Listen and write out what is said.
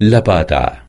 La Pata.